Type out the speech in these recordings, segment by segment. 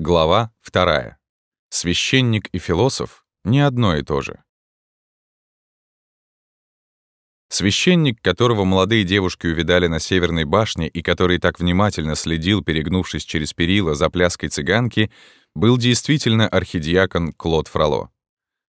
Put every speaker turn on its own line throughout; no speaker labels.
Глава 2. Священник и философ — не одно и то же. Священник, которого молодые девушки увидали на Северной башне и который так внимательно следил, перегнувшись через перила за пляской цыганки, был действительно архидиакон Клод Фроло.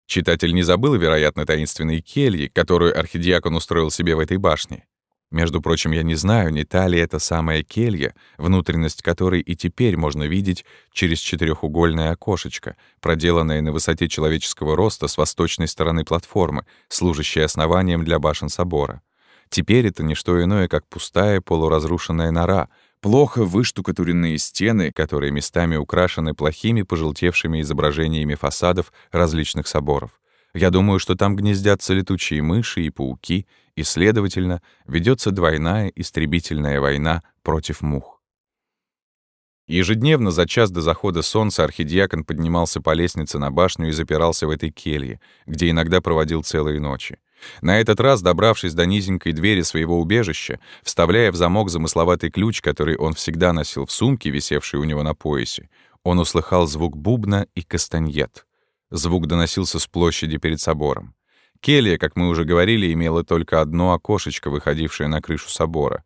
Читатель не забыл, вероятно, таинственной кельи, которую архидиакон устроил себе в этой башне. Между прочим, я не знаю, не та ли это самая келья, внутренность которой и теперь можно видеть через четырехугольное окошечко, проделанное на высоте человеческого роста с восточной стороны платформы, служащее основанием для башен собора. Теперь это не что иное, как пустая полуразрушенная нора, плохо выштукатуренные стены, которые местами украшены плохими пожелтевшими изображениями фасадов различных соборов. Я думаю, что там гнездятся летучие мыши и пауки, и, следовательно, ведется двойная истребительная война против мух. Ежедневно за час до захода солнца архидиакон поднимался по лестнице на башню и запирался в этой келье, где иногда проводил целые ночи. На этот раз, добравшись до низенькой двери своего убежища, вставляя в замок замысловатый ключ, который он всегда носил в сумке, висевшей у него на поясе, он услыхал звук бубна и кастаньет. Звук доносился с площади перед собором. Келья, как мы уже говорили, имела только одно окошечко, выходившее на крышу собора.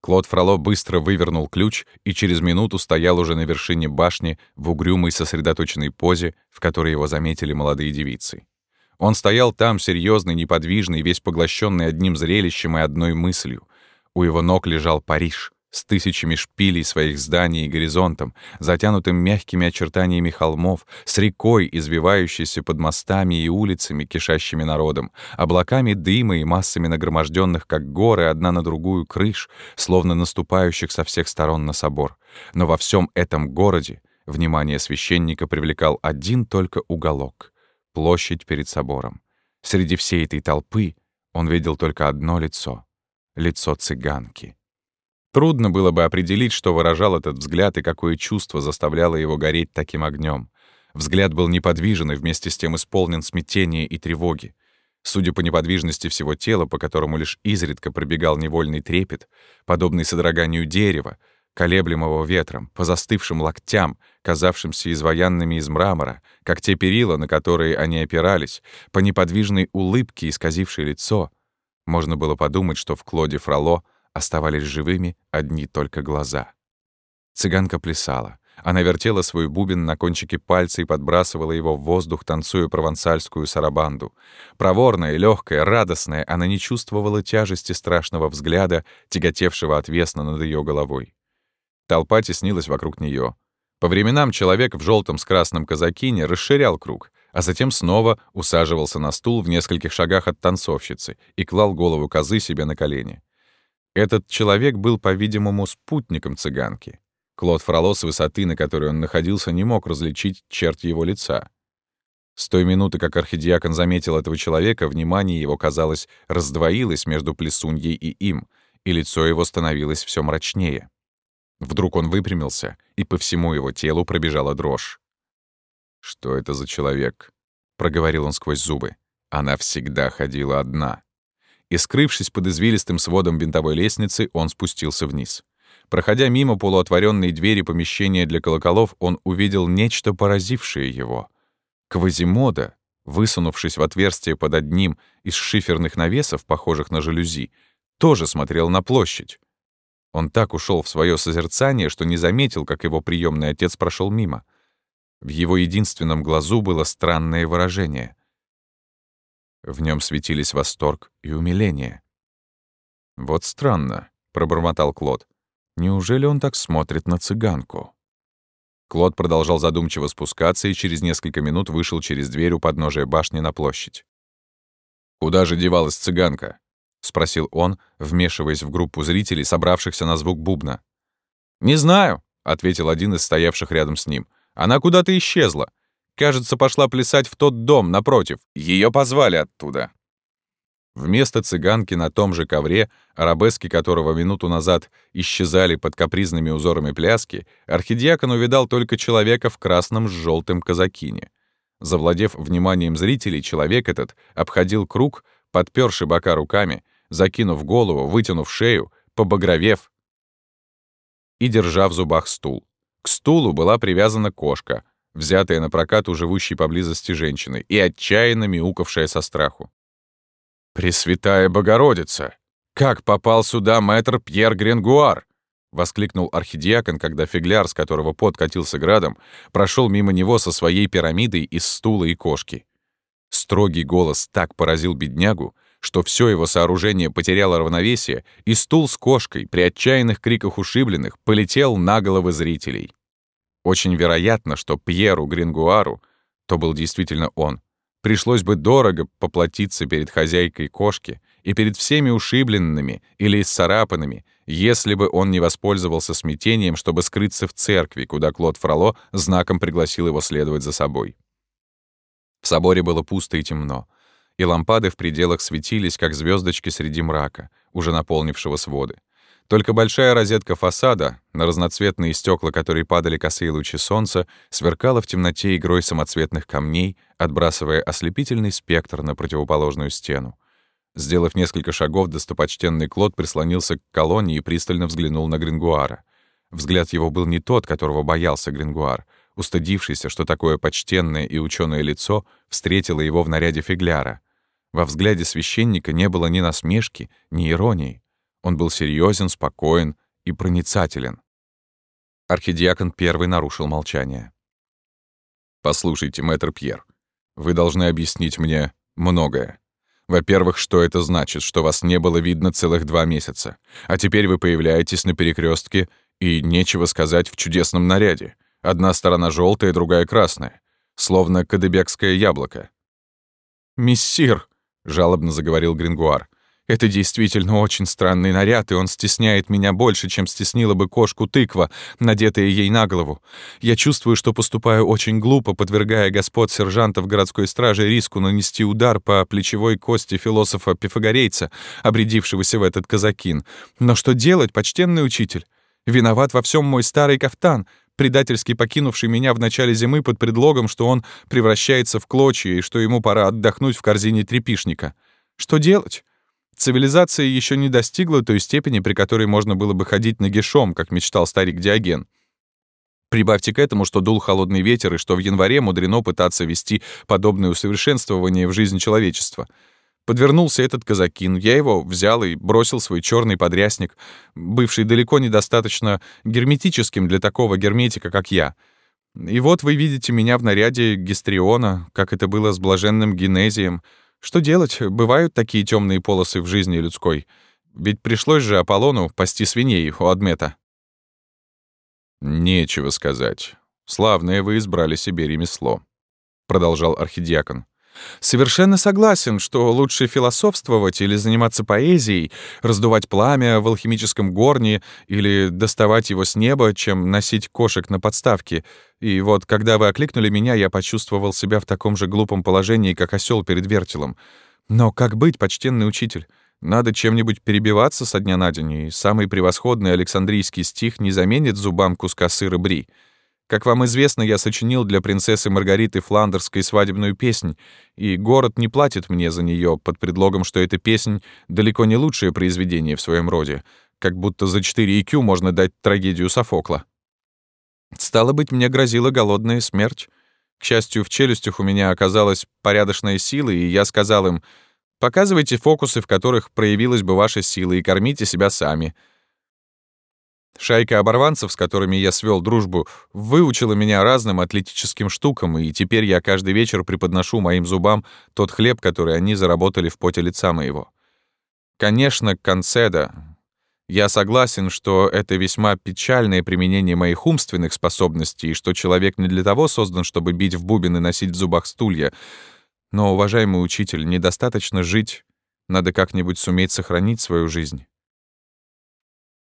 Клод Фроло быстро вывернул ключ и через минуту стоял уже на вершине башни в угрюмой сосредоточенной позе, в которой его заметили молодые девицы. Он стоял там, серьезный, неподвижный, весь поглощенный одним зрелищем и одной мыслью. У его ног лежал Париж, с тысячами шпилей своих зданий и горизонтом, затянутым мягкими очертаниями холмов, с рекой, извивающейся под мостами и улицами, кишащими народом, облаками дыма и массами нагроможденных, как горы, одна на другую крыш, словно наступающих со всех сторон на собор. Но во всем этом городе внимание священника привлекал один только уголок — площадь перед собором. Среди всей этой толпы он видел только одно лицо — лицо цыганки — Трудно было бы определить, что выражал этот взгляд и какое чувство заставляло его гореть таким огнем. Взгляд был неподвижен и вместе с тем исполнен смятения и тревоги. Судя по неподвижности всего тела, по которому лишь изредка пробегал невольный трепет, подобный содроганию дерева, колеблемого ветром, по застывшим локтям, казавшимся изваянными из мрамора, как те перила, на которые они опирались, по неподвижной улыбке, исказившей лицо, можно было подумать, что в Клоде Фроло — Оставались живыми одни только глаза. Цыганка плясала. Она вертела свой бубен на кончике пальца и подбрасывала его в воздух, танцуя провансальскую сарабанду. Проворная, легкая, радостная, она не чувствовала тяжести страшного взгляда, тяготевшего отвесно над ее головой. Толпа теснилась вокруг нее. По временам человек в желтом с красным казакине расширял круг, а затем снова усаживался на стул в нескольких шагах от танцовщицы и клал голову козы себе на колени. Этот человек был, по-видимому, спутником цыганки. Клод Фроло с высоты, на которой он находился, не мог различить черт его лица. С той минуты, как архидиакон заметил этого человека, внимание его, казалось, раздвоилось между плесуньей и им, и лицо его становилось все мрачнее. Вдруг он выпрямился, и по всему его телу пробежала дрожь. «Что это за человек?» — проговорил он сквозь зубы. «Она всегда ходила одна» и, скрывшись под извилистым сводом винтовой лестницы, он спустился вниз. Проходя мимо полуотворенной двери помещения для колоколов, он увидел нечто, поразившее его. Квазимода, высунувшись в отверстие под одним из шиферных навесов, похожих на жалюзи, тоже смотрел на площадь. Он так ушел в свое созерцание, что не заметил, как его приемный отец прошел мимо. В его единственном глазу было странное выражение. В нем светились восторг и умиление. «Вот странно», — пробормотал Клод. «Неужели он так смотрит на цыганку?» Клод продолжал задумчиво спускаться и через несколько минут вышел через дверь у подножия башни на площадь. «Куда же девалась цыганка?» — спросил он, вмешиваясь в группу зрителей, собравшихся на звук бубна. «Не знаю», — ответил один из стоявших рядом с ним. «Она куда-то исчезла. Кажется, пошла плясать в тот дом напротив. Ее позвали оттуда. Вместо цыганки на том же ковре, арабески которого минуту назад исчезали под капризными узорами пляски, архидиакон увидал только человека в красном с желтым казакине. Завладев вниманием зрителей, человек этот обходил круг, подперши бока руками, закинув голову, вытянув шею, побагровев и держа в зубах стул. К стулу была привязана кошка, взятая на прокат у живущей поблизости женщины и отчаянно мяукавшая со страху. «Пресвятая Богородица! Как попал сюда мэтр Пьер Гренгуар?» — воскликнул архидиакон, когда фигляр, с которого пот катился градом, прошел мимо него со своей пирамидой из стула и кошки. Строгий голос так поразил беднягу, что все его сооружение потеряло равновесие, и стул с кошкой при отчаянных криках ушибленных полетел на головы зрителей. Очень вероятно, что Пьеру Грингуару, то был действительно он, пришлось бы дорого поплатиться перед хозяйкой кошки и перед всеми ушибленными или исцарапанными, если бы он не воспользовался смятением, чтобы скрыться в церкви, куда Клод Фроло знаком пригласил его следовать за собой. В соборе было пусто и темно, и лампады в пределах светились, как звездочки среди мрака, уже наполнившего своды. Только большая розетка фасада, на разноцветные стекла, которые падали косые лучи солнца, сверкала в темноте игрой самоцветных камней, отбрасывая ослепительный спектр на противоположную стену. Сделав несколько шагов, достопочтенный Клод прислонился к колонне и пристально взглянул на Грингуара. Взгляд его был не тот, которого боялся Грингуар, устыдившийся, что такое почтенное и ученое лицо встретило его в наряде фигляра. Во взгляде священника не было ни насмешки, ни иронии. Он был серьезен, спокоен и проницателен. Архидиакон первый нарушил молчание. «Послушайте, мэтр Пьер, вы должны объяснить мне многое. Во-первых, что это значит, что вас не было видно целых два месяца, а теперь вы появляетесь на перекрестке и нечего сказать в чудесном наряде. Одна сторона желтая, другая красная, словно кадебекское яблоко. «Мессир», — жалобно заговорил Грингуар, — это действительно очень странный наряд, и он стесняет меня больше, чем стеснила бы кошку тыква, надетая ей на голову. Я чувствую, что поступаю очень глупо, подвергая господ сержантов городской стражи риску нанести удар по плечевой кости философа-пифагорейца, обрядившегося в этот казакин. Но что делать, почтенный учитель? Виноват во всем мой старый кафтан, предательски покинувший меня в начале зимы под предлогом, что он превращается в клочья и что ему пора отдохнуть в корзине трепишника. Что делать? Цивилизация еще не достигла той степени, при которой можно было бы ходить нагишом, как мечтал старик Диоген. Прибавьте к этому, что дул холодный ветер, и что в январе мудрено пытаться вести подобное усовершенствование в жизнь человечества. Подвернулся этот казакин, я его взял и бросил свой черный подрясник, бывший далеко недостаточно герметическим для такого герметика, как я. И вот вы видите меня в наряде гистриона, как это было с блаженным генезием — что делать? Бывают такие темные полосы в жизни людской. Ведь пришлось же Аполлону пасти свиней у Адмета. «Нечего сказать. Славное вы избрали себе ремесло», — продолжал архидиакон. Совершенно согласен, что лучше философствовать или заниматься поэзией, раздувать пламя в алхимическом горне или доставать его с неба, чем носить кошек на подставке. И вот, когда вы окликнули меня, я почувствовал себя в таком же глупом положении, как осел перед вертелом. Но как быть, почтенный учитель? Надо чем-нибудь перебиваться со дня на день, и самый превосходный Александрийский стих не заменит зубам куска сыра бри. Как вам известно, я сочинил для принцессы Маргариты Фландерской свадебную песнь, и город не платит мне за нее под предлогом, что эта песнь далеко не лучшее произведение в своем роде, как будто за 4 IQ можно дать трагедию Софокла. Стало быть, мне грозила голодная смерть. К счастью, в челюстях у меня оказалась порядочная сила, и я сказал им, «Показывайте фокусы, в которых проявилась бы ваша сила, и кормите себя сами». Шайка оборванцев, с которыми я свел дружбу, выучила меня разным атлетическим штукам, и теперь я каждый вечер преподношу моим зубам тот хлеб, который они заработали в поте лица моего. Конечно, концеда. Я согласен, что это весьма печальное применение моих умственных способностей, и что человек не для того создан, чтобы бить в бубен и носить в зубах стулья. Но, уважаемый учитель, недостаточно жить, надо как-нибудь суметь сохранить свою жизнь.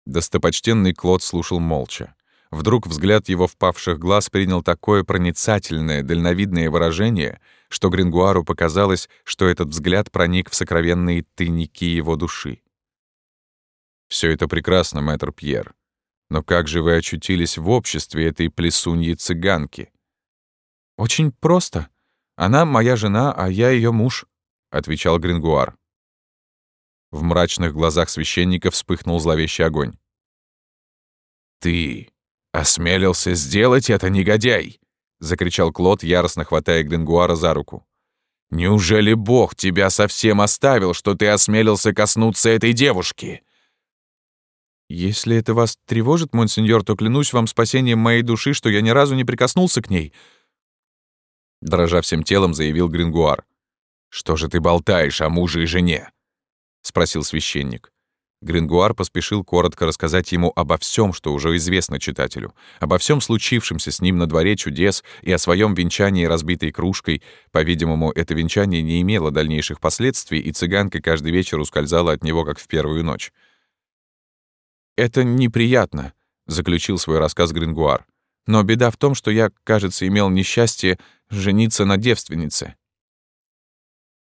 Достопочтенный Клод слушал молча. Вдруг взгляд его впавших глаз принял такое проницательное, дальновидное выражение, что Грингуару показалось, что этот взгляд проник в сокровенные тайники его души. Все это прекрасно, мэтр Пьер. Но как же вы очутились в обществе этой плесуньи-цыганки? Очень просто. Она моя жена, а я ее муж, — отвечал Грингуар. В мрачных глазах священника вспыхнул зловещий огонь. «Ты, «Осмелился сделать это, негодяй!» — закричал Клод, яростно хватая Грингуара за руку. «Неужели Бог тебя совсем оставил, что ты осмелился коснуться этой девушки?»
«Если это вас тревожит, монсеньор, то клянусь вам спасением моей души, что я ни разу не прикоснулся к ней», — дрожа всем телом, заявил Грингуар.
«Что же ты болтаешь о муже и жене?» — спросил священник. Грингуар поспешил коротко рассказать ему обо всем, что уже известно читателю, обо всем случившемся с ним на дворе чудес и о своем венчании разбитой кружкой. По-видимому, это венчание не имело дальнейших последствий, и цыганка каждый вечер ускользала от него, как в первую ночь.
«Это неприятно», — заключил свой рассказ Грингуар. «Но беда в том, что я, кажется, имел несчастье жениться на девственнице».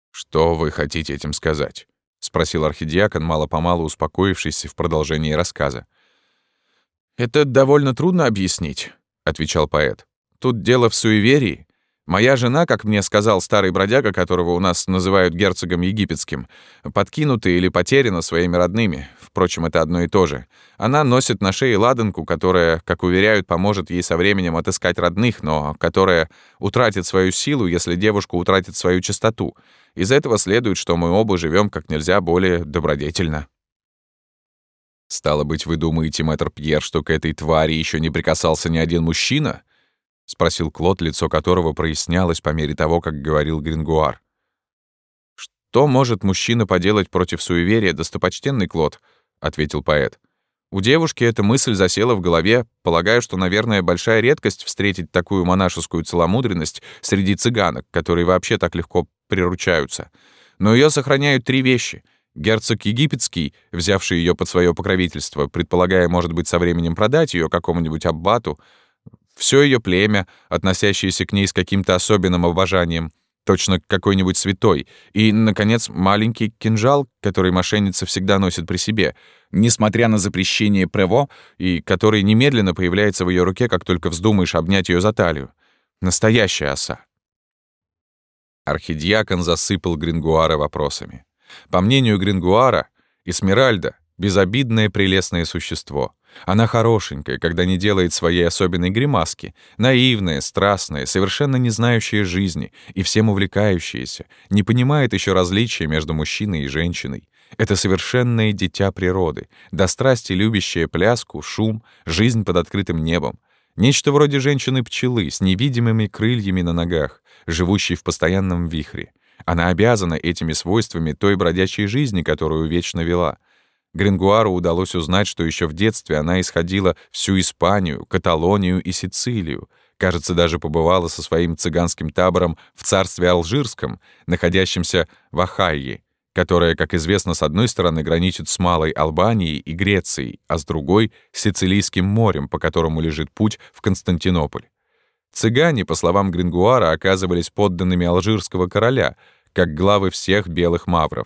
«Что вы хотите этим сказать?» — спросил архидиакон, мало-помалу успокоившийся в продолжении рассказа.
«Это довольно трудно объяснить», — отвечал поэт. «Тут дело в суеверии. Моя жена, как мне сказал старый бродяга, которого у нас называют герцогом египетским, подкинута или потеряна своими родными. Впрочем, это одно и то же. Она носит на шее ладанку, которая, как уверяют, поможет ей со временем отыскать родных, но которая утратит свою силу, если девушка утратит свою чистоту. Из этого следует, что мы оба живем как нельзя более добродетельно.
«Стало быть, вы думаете, мэтр Пьер, что к этой твари еще не прикасался ни один мужчина?» — спросил Клод, лицо которого прояснялось по мере того, как говорил Грингуар.
«Что может мужчина поделать против суеверия, достопочтенный Клод?» — ответил поэт. «У девушки эта мысль засела в голове. Полагаю, что, наверное, большая редкость встретить такую монашескую целомудренность среди цыганок, которые вообще так легко приручаются. Но ее сохраняют три вещи — Герцог египетский, взявший ее под свое покровительство, предполагая, может быть, со временем продать ее какому-нибудь аббату, все ее племя, относящееся к ней с каким-то особенным обожанием, точно какой-нибудь святой, и, наконец, маленький кинжал, который мошенница всегда носит при себе, несмотря на запрещение Прево, и который немедленно появляется в ее руке, как только вздумаешь обнять ее за талию. Настоящая оса.
Архидиакон засыпал Грингуара вопросами. По мнению Грингуара, Эсмеральда — безобидное прелестное существо — она хорошенькая, когда не делает своей особенной гримаски, наивная, страстная, совершенно не знающая жизни и всем увлекающаяся, не понимает еще различия между мужчиной и женщиной. Это совершенное дитя природы, до страсти любящее пляску, шум, жизнь под открытым небом. Нечто вроде женщины-пчелы с невидимыми крыльями на ногах, живущей в постоянном вихре. Она обязана этими свойствами той бродячей жизни, которую вечно вела — Грингуару удалось узнать, что еще в детстве она исходила всю Испанию, Каталонию и Сицилию. Кажется, даже побывала со своим цыганским табором в царстве Алжирском, находящемся в Ахайе, которое, как известно, с одной стороны граничит с Малой Албанией и Грецией, а с другой — с Сицилийским морем, по которому лежит путь в Константинополь. Цыгане, по словам Грингуара, оказывались подданными алжирского короля, как главы всех белых мавров.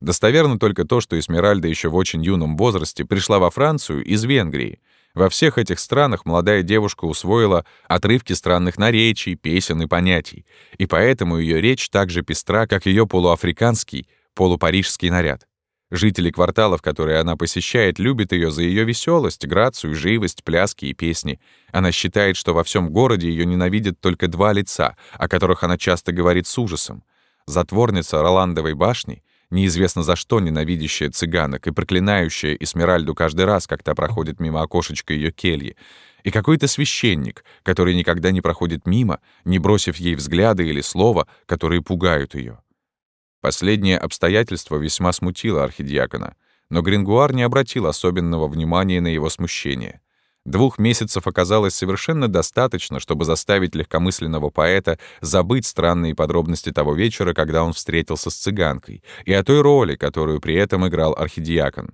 Достоверно только то, что Эсмеральда еще в очень юном возрасте пришла во Францию из Венгрии. Во всех этих странах молодая девушка усвоила отрывки странных наречий, песен и понятий, и поэтому ее речь так же пестра, как ее полуафриканский, полупарижский наряд. Жители кварталов, которые она посещает, любят ее за ее веселость, грацию, живость, пляски и песни. Она считает, что во всем городе ее ненавидят только два лица, о которых она часто говорит с ужасом. Затворница Роландовой башни — неизвестно за что ненавидящая цыганок и проклинающая Эсмеральду каждый раз, как та проходит мимо окошечка ее кельи, и какой-то священник, который никогда не проходит мимо, не бросив ей взгляды или слова, которые пугают ее. Последнее обстоятельство весьма смутило архидиакона, но Грингуар не обратил особенного внимания на его смущение. Двух месяцев оказалось совершенно достаточно, чтобы заставить легкомысленного поэта забыть странные подробности того вечера, когда он встретился с цыганкой, и о той роли, которую при этом играл архидиакон.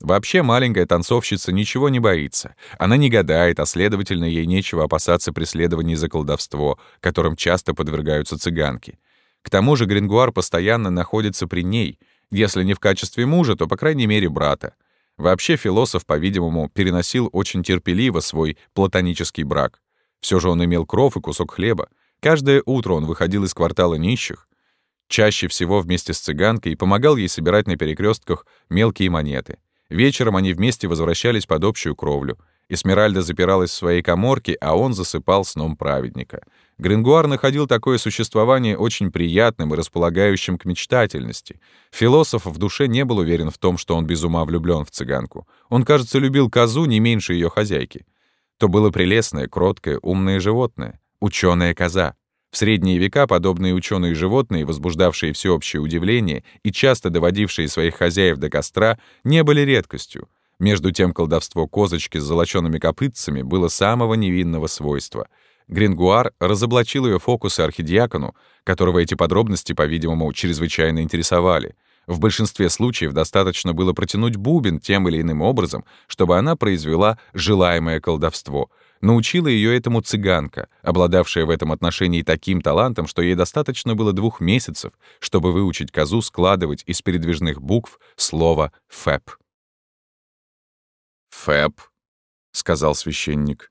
Вообще маленькая танцовщица ничего не боится. Она не гадает, а следовательно, ей нечего опасаться преследований за колдовство, которым часто подвергаются цыганки. К тому же Грингуар постоянно находится при ней, если не в качестве мужа, то, по крайней мере, брата. Вообще философ, по-видимому, переносил очень терпеливо свой платонический брак. Все же он имел кров и кусок хлеба. Каждое утро он выходил из квартала нищих, чаще всего вместе с цыганкой, и помогал ей собирать на перекрестках мелкие монеты. Вечером они вместе возвращались под общую кровлю. Эсмеральда запиралась в своей коморке, а он засыпал сном праведника. Грингуар находил такое существование очень приятным и располагающим к мечтательности. Философ в душе не был уверен в том, что он без ума влюблен в цыганку. Он, кажется, любил козу не меньше ее хозяйки. То было прелестное, кроткое, умное животное. Ученая коза. В средние века подобные ученые животные, возбуждавшие всеобщее удивление и часто доводившие своих хозяев до костра, не были редкостью. Между тем колдовство козочки с золочёными копытцами было самого невинного свойства. Грингуар разоблачил ее фокусы архидиакону, которого эти подробности, по-видимому, чрезвычайно интересовали. В большинстве случаев достаточно было протянуть бубен тем или иным образом, чтобы она произвела желаемое колдовство. Научила ее этому цыганка, обладавшая в этом отношении таким талантом, что ей достаточно было двух месяцев, чтобы выучить козу складывать из передвижных букв слово «фэп».
«Фэб», — сказал священник.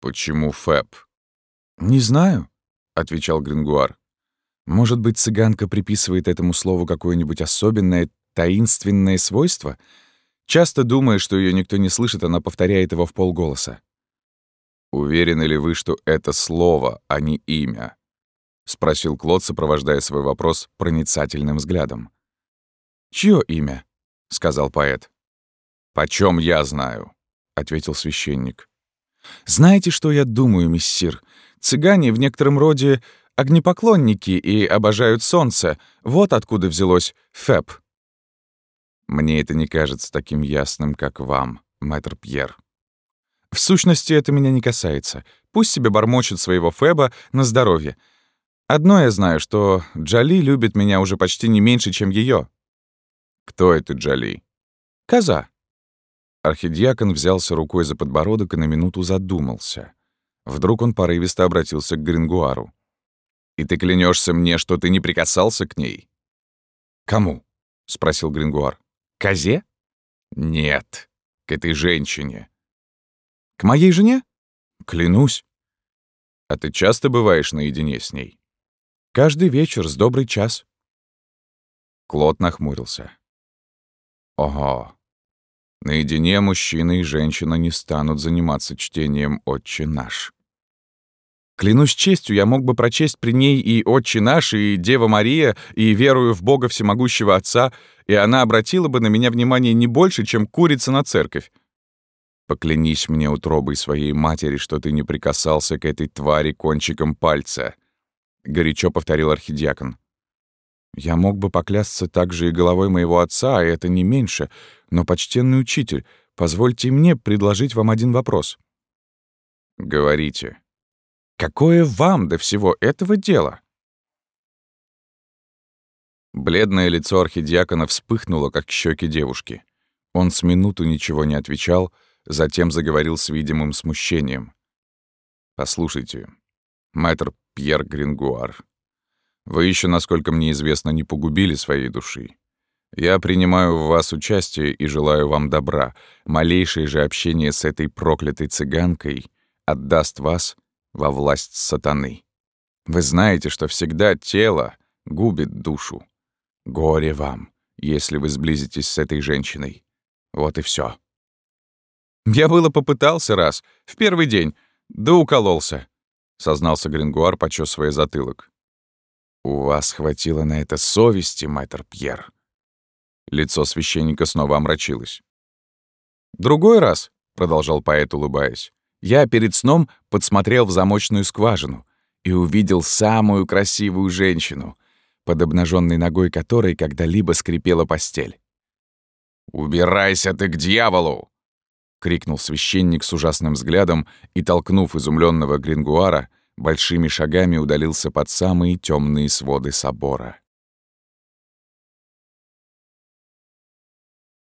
«Почему Фэб?»
«Не знаю», — отвечал Грингуар. «Может быть, цыганка приписывает этому слову какое-нибудь особенное, таинственное свойство? Часто думая, что ее никто не слышит, она повторяет его в полголоса.
«Уверены ли вы, что это слово, а не имя?» — спросил Клод, сопровождая свой вопрос проницательным взглядом.
«Чье имя?» — сказал поэт.
«Почем я знаю?» — ответил священник.
«Знаете, что я думаю, миссир? Цыгане в некотором роде огнепоклонники и обожают солнце. Вот откуда взялось Фэб».
«Мне это не кажется таким ясным, как вам, мэтр Пьер».
«В сущности, это меня не касается. Пусть себе бормочет своего Фэба на здоровье. Одно я знаю, что Джали любит меня уже почти не меньше, чем ее.
«Кто это Джали?»
«Коза».
Архидиакон взялся рукой за подбородок и на минуту задумался. Вдруг он порывисто обратился к Грингуару. «И ты клянешься мне, что ты не прикасался к ней?»
«Кому?»
— спросил Грингуар.
«Козе?»
«Нет, к этой женщине».
«К моей жене?» «Клянусь».
«А ты часто бываешь наедине с ней?»
«Каждый вечер с добрый час».
Клод нахмурился. «Ого, Наедине мужчина и женщина не станут заниматься чтением «Отче наш».
Клянусь честью, я мог бы прочесть при ней и «Отче наш», и «Дева Мария», и «Верую в Бога Всемогущего Отца», и она обратила бы на меня внимание не больше, чем курица на церковь.
«Поклянись мне утробой своей матери, что ты не прикасался к этой твари кончиком пальца», — горячо повторил архидиакон.
Я мог бы поклясться также и головой моего отца, а это не меньше, но, почтенный учитель, позвольте мне предложить вам один вопрос.
Говорите.
Какое вам до всего этого дела?
Бледное лицо архидиакона вспыхнуло, как щеки девушки. Он с минуту ничего не отвечал, затем заговорил с видимым смущением. «Послушайте, мэтр Пьер Грингуар, вы еще, насколько мне известно, не погубили своей души. Я принимаю в вас участие и желаю вам добра. Малейшее же общение с этой проклятой цыганкой отдаст вас во власть сатаны. Вы знаете, что всегда тело губит душу. Горе вам, если вы сблизитесь с этой женщиной. Вот и все.
«Я было попытался раз, в первый день, да укололся», — сознался Грингуар, почесывая затылок.
«У вас хватило на это совести, мэтр Пьер». Лицо священника снова омрачилось.
«Другой раз», — продолжал поэт, улыбаясь, «я перед сном подсмотрел в замочную скважину и увидел самую красивую женщину, под обнаженной ногой которой когда-либо скрипела постель.
«Убирайся ты к дьяволу!» — крикнул священник с ужасным взглядом и, толкнув изумленного Грингуара, большими шагами удалился под самые темные своды собора.